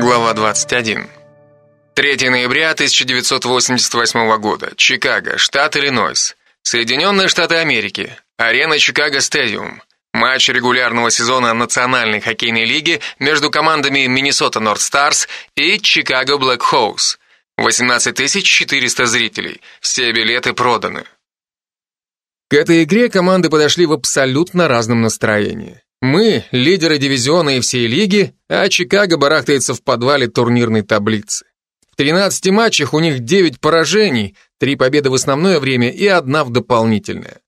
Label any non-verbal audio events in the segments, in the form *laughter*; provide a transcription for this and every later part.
Глава 21. 3 ноября 1988 года. Чикаго, штат Иллинойс. Соединенные Штаты Америки. Арена Чикаго Стадиум. Матч регулярного сезона Национальной хоккейной лиги между командами Миннесота Норд Старс и Чикаго Блэк Хоус. 18 400 зрителей. Все билеты проданы. К этой игре команды подошли в абсолютно разном настроении. Мы – лидеры дивизиона и всей лиги, а Чикаго барахтается в подвале турнирной таблицы. В 13 матчах у них 9 поражений, 3 победы в основное время и одна в дополнительное.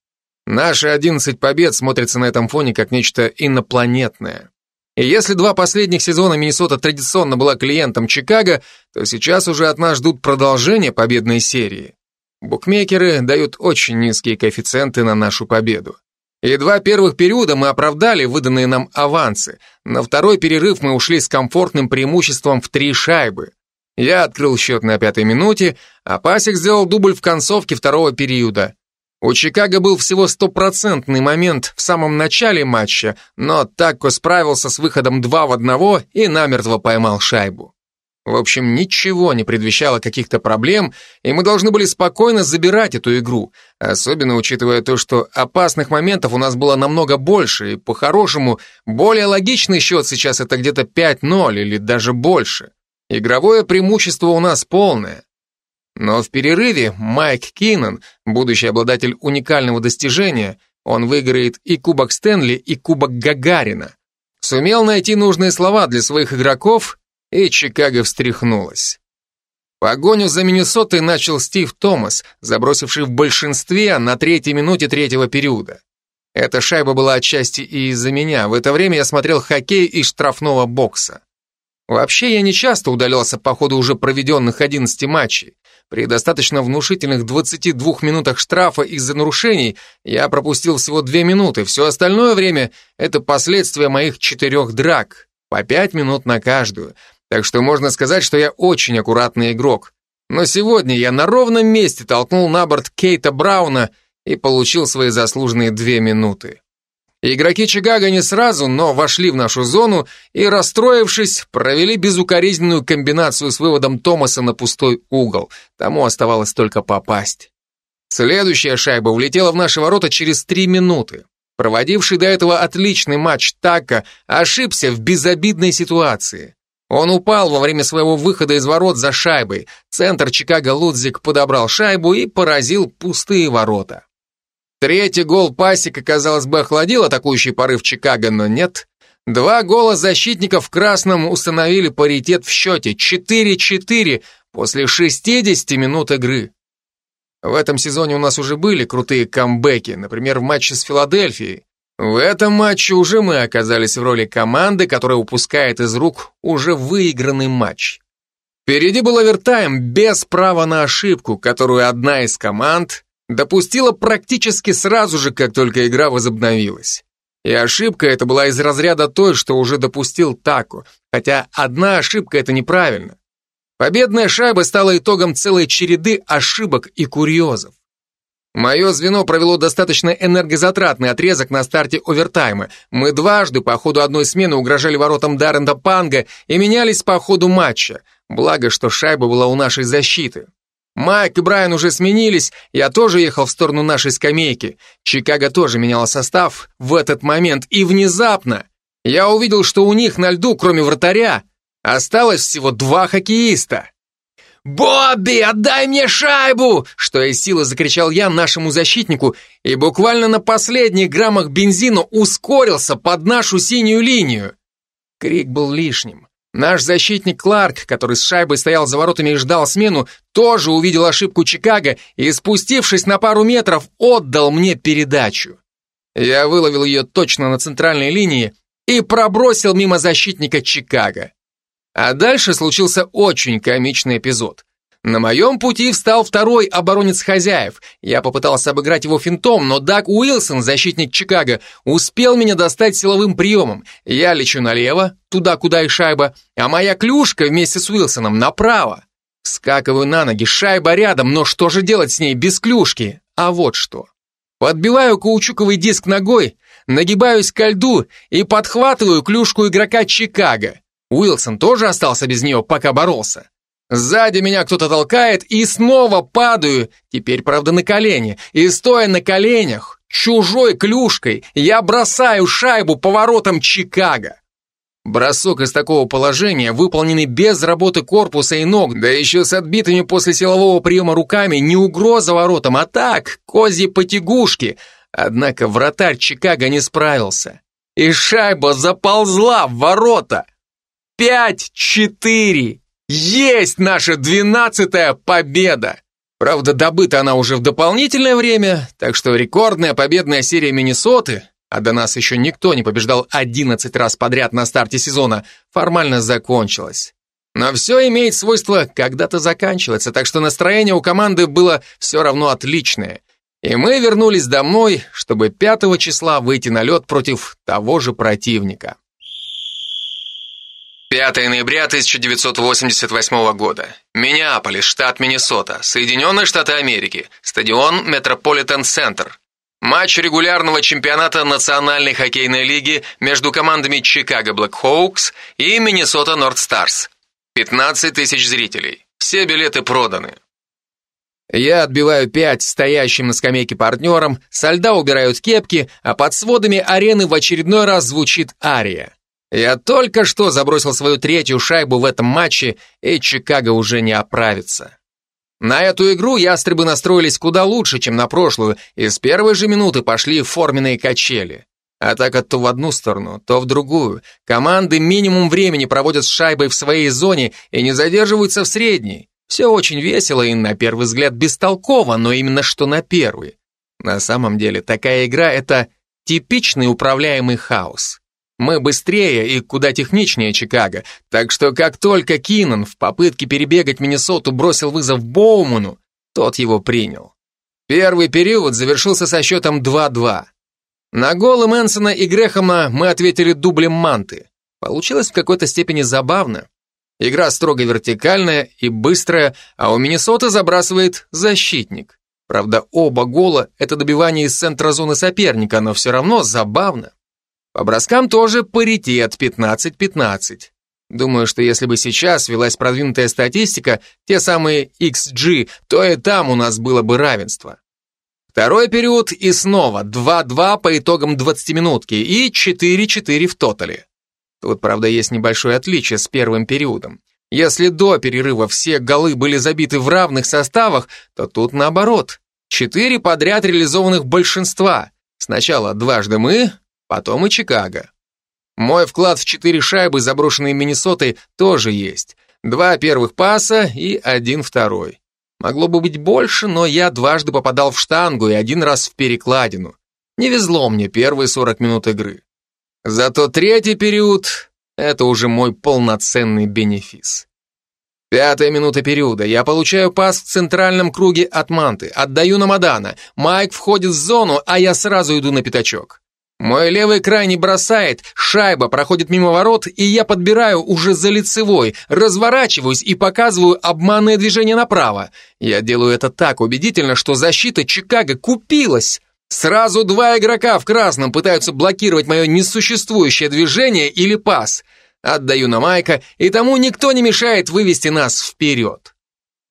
Наши 11 побед смотрятся на этом фоне как нечто инопланетное. И если два последних сезона Миннесота традиционно была клиентом Чикаго, то сейчас уже от нас ждут продолжения победной серии. Букмекеры дают очень низкие коэффициенты на нашу победу. И два первых периода мы оправдали выданные нам авансы. На второй перерыв мы ушли с комфортным преимуществом в три шайбы. Я открыл счет на пятой минуте, а Пасик сделал дубль в концовке второго периода. У Чикаго был всего стопроцентный момент в самом начале матча, но Такко справился с выходом 2 в 1 и намертво поймал шайбу. В общем, ничего не предвещало каких-то проблем, и мы должны были спокойно забирать эту игру, особенно учитывая то, что опасных моментов у нас было намного больше, и по-хорошему, более логичный счет сейчас это где-то 5-0 или даже больше. Игровое преимущество у нас полное. Но в перерыве Майк Киннон, будущий обладатель уникального достижения, он выиграет и Кубок Стэнли, и Кубок Гагарина, сумел найти нужные слова для своих игроков и Чикаго встряхнулась. Погоню за Миннесотой начал Стив Томас, забросивший в большинстве на третьей минуте третьего периода. Эта шайба была отчасти и из-за меня. В это время я смотрел хоккей из штрафного бокса. Вообще я не часто удалялся по ходу уже проведенных 11 матчей. При достаточно внушительных 22 минутах штрафа из-за нарушений я пропустил всего 2 минуты. Все остальное время – это последствия моих четырех драк. По 5 минут на каждую. Так что можно сказать, что я очень аккуратный игрок. Но сегодня я на ровном месте толкнул на борт Кейта Брауна и получил свои заслуженные две минуты. Игроки Чикаго не сразу, но вошли в нашу зону и, расстроившись, провели безукоризненную комбинацию с выводом Томаса на пустой угол. Тому оставалось только попасть. Следующая шайба влетела в наши ворота через три минуты. Проводивший до этого отличный матч Така ошибся в безобидной ситуации. Он упал во время своего выхода из ворот за шайбой. Центр Чикаго Лудзик подобрал шайбу и поразил пустые ворота. Третий гол Пасика, казалось бы, охладил атакующий порыв Чикаго, но нет. Два гола защитников в красном установили паритет в счете 4-4 после 60 минут игры. В этом сезоне у нас уже были крутые камбэки, например, в матче с Филадельфией. В этом матче уже мы оказались в роли команды, которая упускает из рук уже выигранный матч. Впереди был овертайм без права на ошибку, которую одна из команд допустила практически сразу же, как только игра возобновилась. И ошибка эта была из разряда той, что уже допустил Таку, хотя одна ошибка это неправильно. Победная шайба стала итогом целой череды ошибок и курьезов. Мое звено провело достаточно энергозатратный отрезок на старте овертайма. Мы дважды по ходу одной смены угрожали воротам Даррента Панга и менялись по ходу матча. Благо, что шайба была у нашей защиты. Майк и Брайан уже сменились, я тоже ехал в сторону нашей скамейки. Чикаго тоже менял состав в этот момент, и внезапно я увидел, что у них на льду, кроме вратаря, осталось всего два хоккеиста. «Бобби, отдай мне шайбу!» Что из силы закричал я нашему защитнику и буквально на последних граммах бензина ускорился под нашу синюю линию. Крик был лишним. Наш защитник Кларк, который с шайбой стоял за воротами и ждал смену, тоже увидел ошибку Чикаго и, спустившись на пару метров, отдал мне передачу. Я выловил ее точно на центральной линии и пробросил мимо защитника Чикаго. А дальше случился очень комичный эпизод. На моем пути встал второй оборонец хозяев. Я попытался обыграть его финтом, но Даг Уилсон, защитник Чикаго, успел меня достать силовым приемом. Я лечу налево, туда, куда и шайба, а моя клюшка вместе с Уилсоном направо. Скакиваю на ноги, шайба рядом, но что же делать с ней без клюшки? А вот что. Подбиваю каучуковый диск ногой, нагибаюсь ко льду и подхватываю клюшку игрока Чикаго. Уилсон тоже остался без нее, пока боролся. Сзади меня кто-то толкает, и снова падаю, теперь, правда, на колени. И стоя на коленях, чужой клюшкой, я бросаю шайбу поворотом Чикаго. Бросок из такого положения, выполненный без работы корпуса и ног, да еще с отбитыми после силового приема руками, не угроза воротам, а так, козьи потягушки. Однако вратарь Чикаго не справился. И шайба заползла в ворота. Пять-четыре. Есть наша двенадцатая победа! Правда, добыта она уже в дополнительное время, так что рекордная победная серия Миннесоты, а до нас еще никто не побеждал 11 раз подряд на старте сезона, формально закончилась. Но все имеет свойство когда-то заканчиваться, так что настроение у команды было все равно отличное. И мы вернулись домой, чтобы 5 числа выйти на лед против того же противника. 5 ноября 1988 года. Миннеаполис, штат Миннесота, Соединенные Штаты Америки, стадион Метрополитен Центр. Матч регулярного чемпионата Национальной хоккейной лиги между командами Чикаго Блэкхоукс и Миннесота Норд Старс. 15 тысяч зрителей. Все билеты проданы. Я отбиваю пять стоящим на скамейке партнерам, со льда убирают кепки, а под сводами арены в очередной раз звучит ария. Я только что забросил свою третью шайбу в этом матче, и Чикаго уже не оправится. На эту игру ястребы настроились куда лучше, чем на прошлую, и с первой же минуты пошли форменные качели. Атака то в одну сторону, то в другую. Команды минимум времени проводят с шайбой в своей зоне и не задерживаются в средней. Все очень весело и на первый взгляд бестолково, но именно что на первый. На самом деле такая игра — это типичный управляемый хаос. Мы быстрее и куда техничнее Чикаго, так что как только Киннон в попытке перебегать Миннесоту бросил вызов Боуману, тот его принял. Первый период завершился со счетом 2-2. На голы Мэнсона и Грехама мы ответили дублем манты. Получилось в какой-то степени забавно. Игра строго вертикальная и быстрая, а у Миннесоты забрасывает защитник. Правда, оба гола — это добивание из центра зоны соперника, но все равно забавно. По броскам тоже паритет 15-15. Думаю, что если бы сейчас велась продвинутая статистика, те самые XG, то и там у нас было бы равенство. Второй период и снова 2-2 по итогам 20-минутки и 4-4 в тотале. Тут, правда, есть небольшое отличие с первым периодом. Если до перерыва все голы были забиты в равных составах, то тут наоборот. Четыре подряд реализованных большинства. Сначала дважды мы, потом и Чикаго. Мой вклад в четыре шайбы, заброшенные Миннесотой, тоже есть. Два первых паса и один второй. Могло бы быть больше, но я дважды попадал в штангу и один раз в перекладину. Не везло мне первые 40 минут игры. Зато третий период — это уже мой полноценный бенефис. Пятая минута периода. Я получаю пас в центральном круге от Манты. Отдаю на Мадана. Майк входит в зону, а я сразу иду на пятачок. Мой левый край не бросает, шайба проходит мимо ворот, и я подбираю уже за лицевой, разворачиваюсь и показываю обманное движение направо. Я делаю это так убедительно, что защита Чикаго купилась. Сразу два игрока в красном пытаются блокировать мое несуществующее движение или пас. Отдаю на Майка, и тому никто не мешает вывести нас вперед.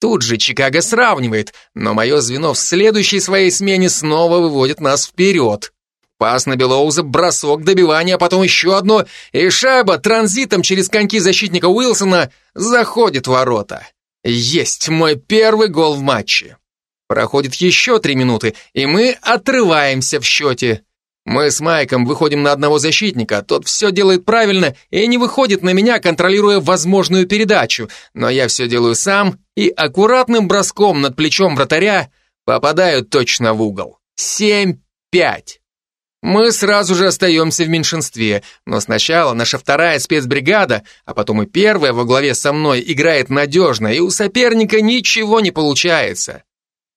Тут же Чикаго сравнивает, но мое звено в следующей своей смене снова выводит нас вперед. Пас на Белоуза, бросок, добивание, а потом еще одно, и шайба транзитом через коньки защитника Уилсона заходит в ворота. Есть мой первый гол в матче. Проходит еще три минуты, и мы отрываемся в счете. Мы с Майком выходим на одного защитника, тот все делает правильно и не выходит на меня, контролируя возможную передачу, но я все делаю сам и аккуратным броском над плечом вратаря попадаю точно в угол. Семь-пять. Мы сразу же остаемся в меньшинстве, но сначала наша вторая спецбригада, а потом и первая во главе со мной играет надежно, и у соперника ничего не получается.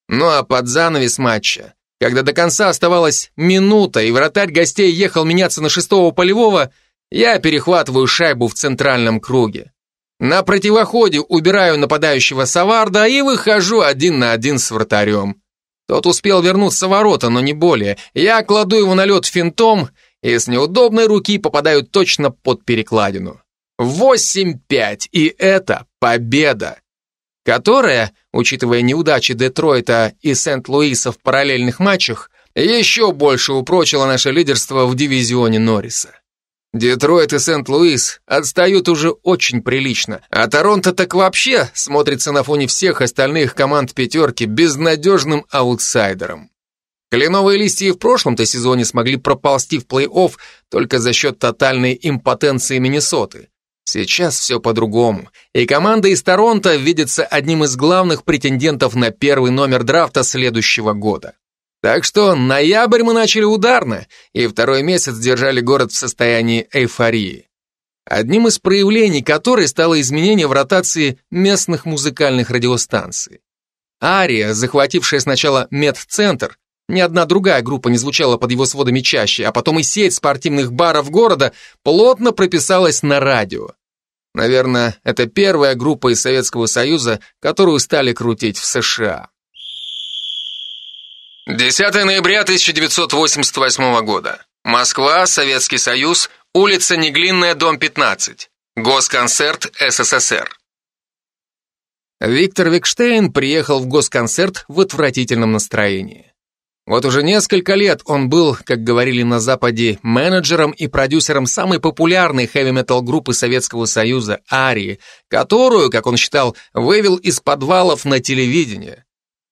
Ну а под занавес матча, когда до конца оставалась минута, и вратарь гостей ехал меняться на шестого полевого, я перехватываю шайбу в центральном круге. На противоходе убираю нападающего Саварда и выхожу один на один с вратарем. Тот успел вернуться в ворота, но не более. Я кладу его на лед финтом и с неудобной руки попадаю точно под перекладину. 8-5, и это победа, которая, учитывая неудачи Детройта и Сент-Луиса в параллельных матчах, еще больше упрочила наше лидерство в дивизионе Норриса. Детройт и Сент-Луис отстают уже очень прилично, а Торонто так вообще смотрится на фоне всех остальных команд пятерки безнадежным аутсайдером. Кленовые листья и в прошлом-то сезоне смогли проползти в плей-офф только за счет тотальной импотенции Миннесоты. Сейчас все по-другому, и команда из Торонто видится одним из главных претендентов на первый номер драфта следующего года. Так что ноябрь мы начали ударно, и второй месяц держали город в состоянии эйфории. Одним из проявлений которой стало изменение в ротации местных музыкальных радиостанций. Ария, захватившая сначала медцентр, ни одна другая группа не звучала под его сводами чаще, а потом и сеть спортивных баров города плотно прописалась на радио. Наверное, это первая группа из Советского Союза, которую стали крутить в США. 10 ноября 1988 года. Москва, Советский Союз, улица Неглинная, дом 15. Госконцерт СССР. Виктор Викштейн приехал в госконцерт в отвратительном настроении. Вот уже несколько лет он был, как говорили на Западе, менеджером и продюсером самой популярной хэви-метал группы Советского Союза «Арии», которую, как он считал, вывел из подвалов на телевидение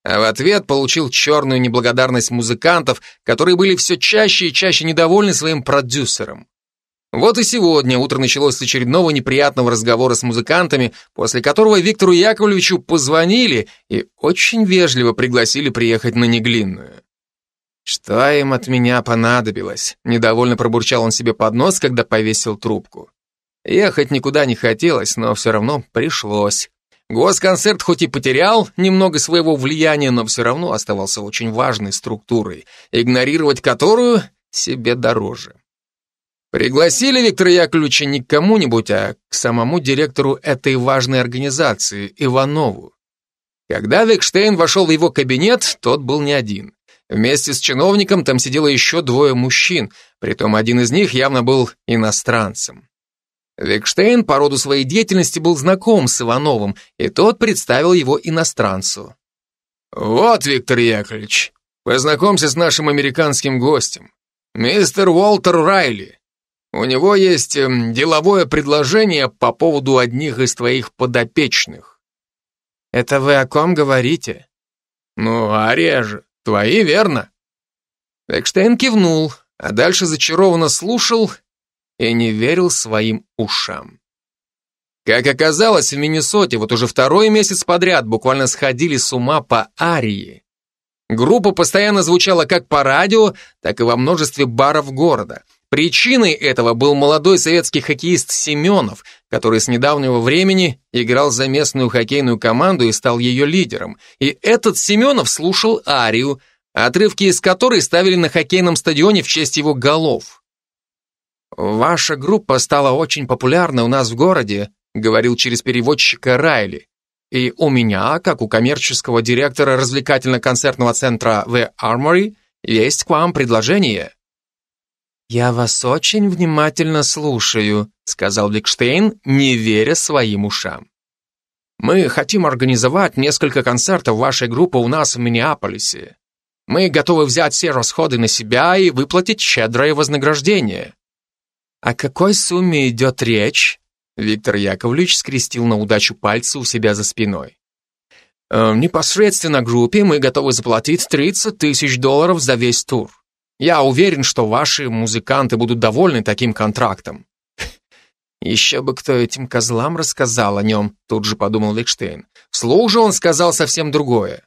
а в ответ получил черную неблагодарность музыкантов, которые были все чаще и чаще недовольны своим продюсером. Вот и сегодня утро началось с очередного неприятного разговора с музыкантами, после которого Виктору Яковлевичу позвонили и очень вежливо пригласили приехать на Неглинную. «Что им от меня понадобилось?» Недовольно пробурчал он себе под нос, когда повесил трубку. Ехать никуда не хотелось, но все равно пришлось. Госконцерт хоть и потерял немного своего влияния, но все равно оставался очень важной структурой, игнорировать которую себе дороже. Пригласили Виктора Яковлевича не к кому-нибудь, а к самому директору этой важной организации, Иванову. Когда Викштейн вошел в его кабинет, тот был не один. Вместе с чиновником там сидело еще двое мужчин, притом один из них явно был иностранцем. Викштейн по роду своей деятельности был знаком с Ивановым, и тот представил его иностранцу. «Вот, Виктор Яковлевич, познакомься с нашим американским гостем, мистер Уолтер Райли. У него есть эм, деловое предложение по поводу одних из твоих подопечных». «Это вы о ком говорите?» «Ну, Ария же, твои, верно?» Викштейн кивнул, а дальше зачарованно слушал и не верил своим ушам. Как оказалось, в Миннесоте вот уже второй месяц подряд буквально сходили с ума по арии. Группа постоянно звучала как по радио, так и во множестве баров города. Причиной этого был молодой советский хоккеист Семенов, который с недавнего времени играл за местную хоккейную команду и стал ее лидером. И этот Семенов слушал арию, отрывки из которой ставили на хоккейном стадионе в честь его голов. «Ваша группа стала очень популярна у нас в городе», говорил через переводчика Райли. «И у меня, как у коммерческого директора развлекательно-концертного центра The Armory, есть к вам предложение». «Я вас очень внимательно слушаю», сказал Викштейн, не веря своим ушам. «Мы хотим организовать несколько концертов вашей группы у нас в Миннеаполисе. Мы готовы взять все расходы на себя и выплатить щедрое вознаграждение. «О какой сумме идет речь?» Виктор Яковлевич скрестил на удачу пальцы у себя за спиной. «Э, «Непосредственно группе мы готовы заплатить 30 тысяч долларов за весь тур. Я уверен, что ваши музыканты будут довольны таким контрактом». «Еще бы кто этим козлам рассказал о нем», тут же подумал Викштейн. Вслух он сказал совсем другое.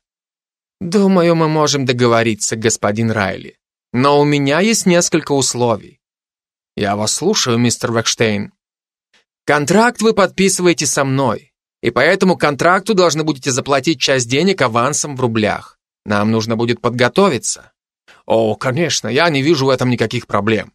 «Думаю, мы можем договориться, господин Райли. Но у меня есть несколько условий. Я вас слушаю, мистер Векштейн. Контракт вы подписываете со мной, и по этому контракту должны будете заплатить часть денег авансом в рублях. Нам нужно будет подготовиться. О, конечно, я не вижу в этом никаких проблем.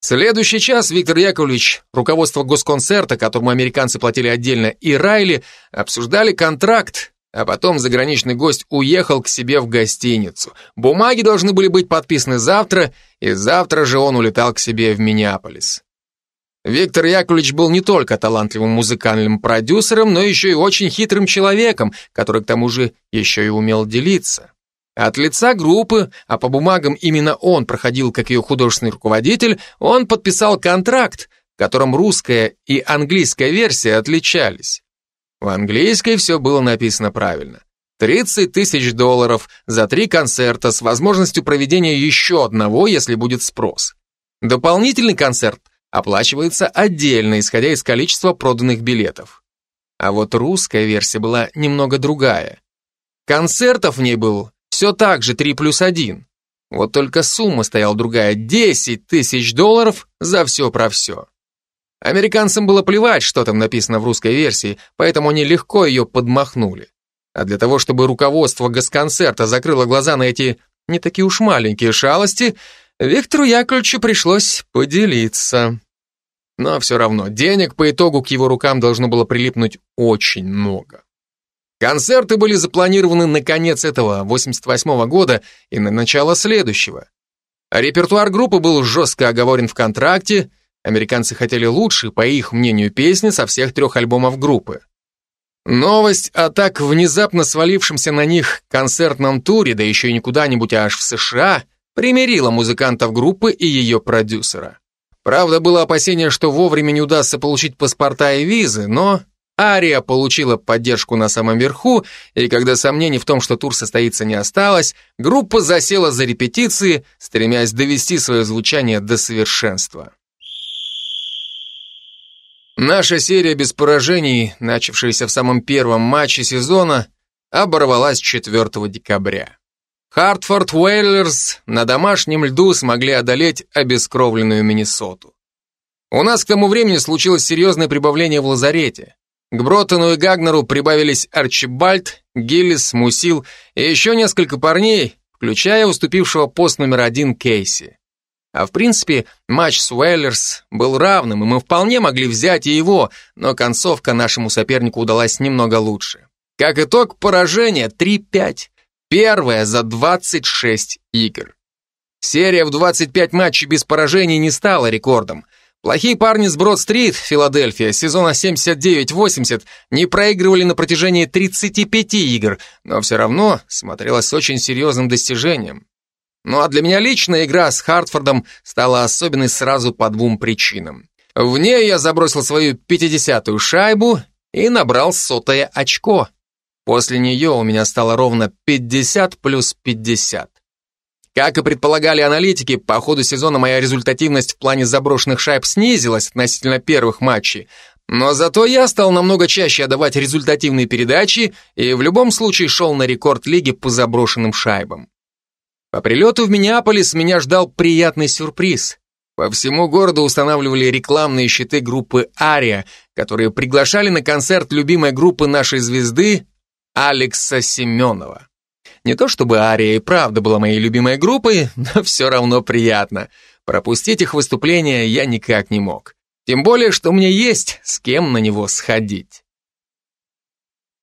Следующий час Виктор Яковлевич, руководство госконцерта, которому американцы платили отдельно, и Райли обсуждали контракт, а потом заграничный гость уехал к себе в гостиницу. Бумаги должны были быть подписаны завтра, и завтра же он улетал к себе в Миннеаполис. Виктор Яковлевич был не только талантливым музыкальным продюсером, но еще и очень хитрым человеком, который к тому же еще и умел делиться. От лица группы, а по бумагам именно он проходил как ее художественный руководитель, он подписал контракт, в котором русская и английская версия отличались. В английской все было написано правильно. 30 тысяч долларов за три концерта с возможностью проведения еще одного, если будет спрос. Дополнительный концерт оплачивается отдельно, исходя из количества проданных билетов. А вот русская версия была немного другая. Концертов в ней был все так же 3 плюс 1. Вот только сумма стояла другая – 10 тысяч долларов за все про все. Американцам было плевать, что там написано в русской версии, поэтому они легко ее подмахнули. А для того, чтобы руководство госконцерта закрыло глаза на эти не такие уж маленькие шалости, Виктору Яковлевичу пришлось поделиться. Но все равно, денег по итогу к его рукам должно было прилипнуть очень много. Концерты были запланированы на конец этого 88 -го года и на начало следующего. Репертуар группы был жестко оговорен в контракте, американцы хотели лучше, по их мнению, песни со всех трех альбомов группы. Новость о так внезапно свалившемся на них концертном туре, да еще и не куда-нибудь, а аж в США, примирила музыкантов группы и ее продюсера. Правда, было опасение, что вовремя не удастся получить паспорта и визы, но Ария получила поддержку на самом верху, и когда сомнений в том, что тур состоится, не осталось, группа засела за репетиции, стремясь довести свое звучание до совершенства. Наша серия без поражений, начавшаяся в самом первом матче сезона, оборвалась 4 декабря. Хартфорд Уэйлерс на домашнем льду смогли одолеть обескровленную Миннесоту. У нас к тому времени случилось серьезное прибавление в лазарете. К Броттону и Гагнеру прибавились Арчибальд, Гиллис, Мусил и еще несколько парней, включая уступившего пост номер один Кейси. А в принципе, матч с Уэллерс был равным, и мы вполне могли взять и его, но концовка нашему сопернику удалась немного лучше. Как итог, поражение 3-5. Первое за 26 игр. Серия в 25 матчей без поражений не стала рекордом. Плохие парни с Брод-стрит, Филадельфия, сезона 79-80 не проигрывали на протяжении 35 игр, но все равно смотрелось очень серьезным достижением. Ну а для меня лично игра с Хартфордом стала особенной сразу по двум причинам. В ней я забросил свою 50-ю шайбу и набрал сотое очко. После нее у меня стало ровно 50 плюс 50. Как и предполагали аналитики, по ходу сезона моя результативность в плане заброшенных шайб снизилась относительно первых матчей, но зато я стал намного чаще отдавать результативные передачи и в любом случае шел на рекорд лиги по заброшенным шайбам. По прилету в Миннеаполис меня ждал приятный сюрприз. По всему городу устанавливали рекламные щиты группы «Ария», которые приглашали на концерт любимой группы нашей звезды Алекса Семенова. Не то чтобы «Ария» и правда была моей любимой группой, но *laughs* все равно приятно. Пропустить их выступление я никак не мог. Тем более, что мне есть с кем на него сходить.